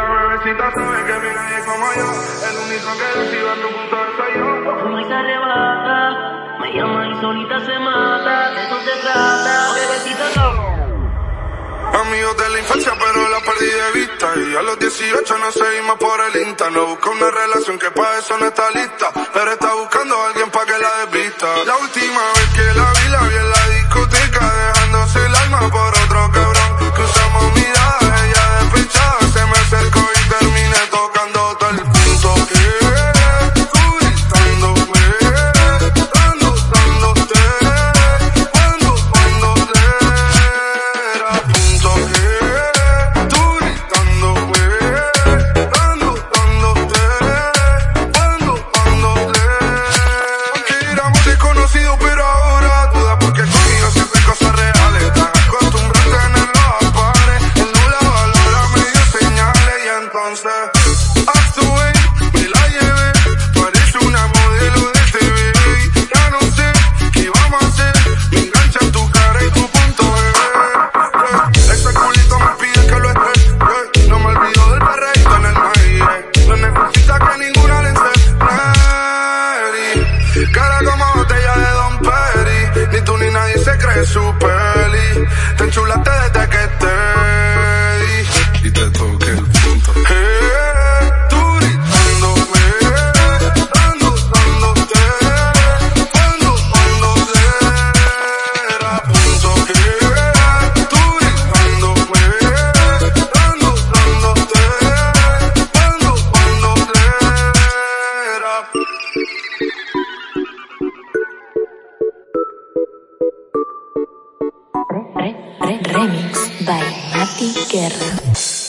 La bebecita sabe que mi nadie como yo. El único que recibe tu punto soy yo. Fuma y se arrebata, me llama y solita se mata. De eso se trata, bebecita no. Amigos de la infancia, pero la perdí de vista. Y a los 18 nos seguimos por el Insta. No busca una relación que para eso no está lista. Pero está buscando a alguien para que la desvista. La última vez entonces actué, me la llevé. Parece una modelo de TV. Ya no sé qué vamos a hacer. Me engancha en tu cara y tu punto bebé. Ese culito me pide que lo esté. No me olvido del perreíto en el maíz. No necesita que ninguna le enseñe. Cara como botella de Don Perry. Ni tú ni nadie se cree su peli. Te enchulaste desde que te di. Y te Remix by Nati Guerra.